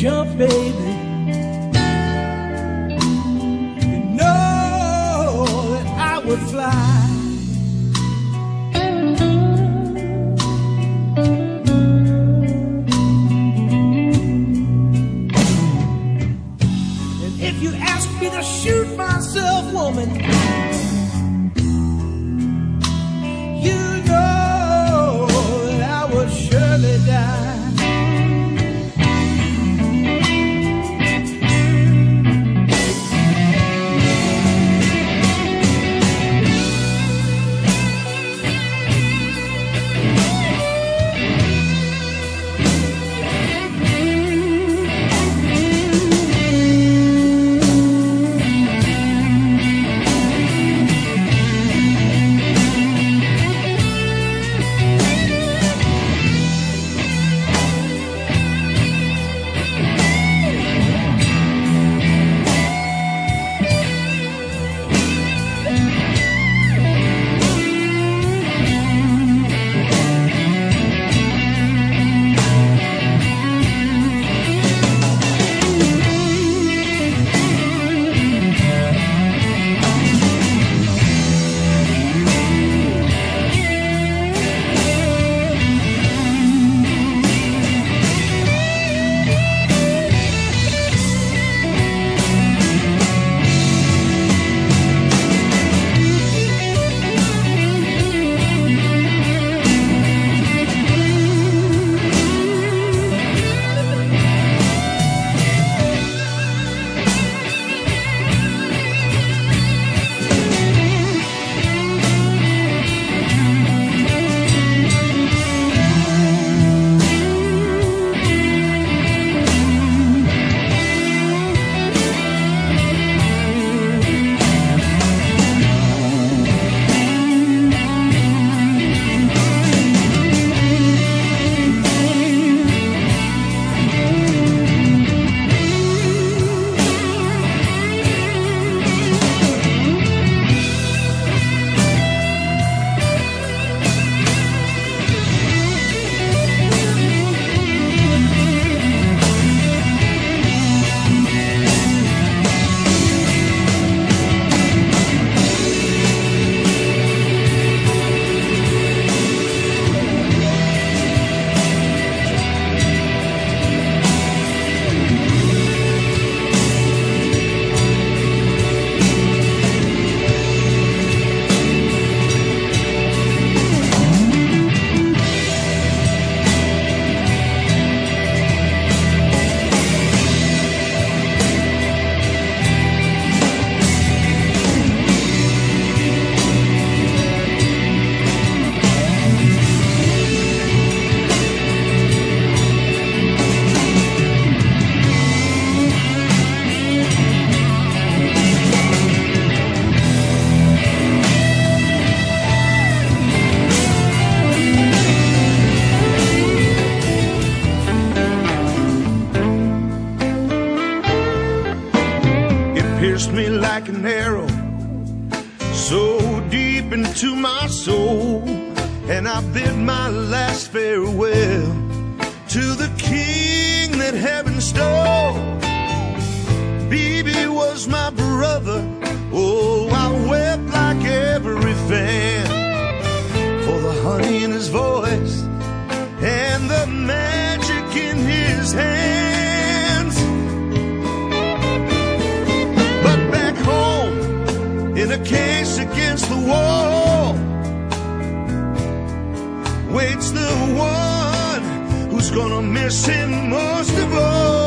jump, baby. You know that I would fly. And if you ask me to shoot myself, woman, you know that I would surely die. Me like an arrow, so deep into my soul. And I bid my last farewell to the king that heaven stole. BB was my brother. Oh, I wept like every fan for the honey in his voice against the wall, waits the one who's gonna miss him most of all.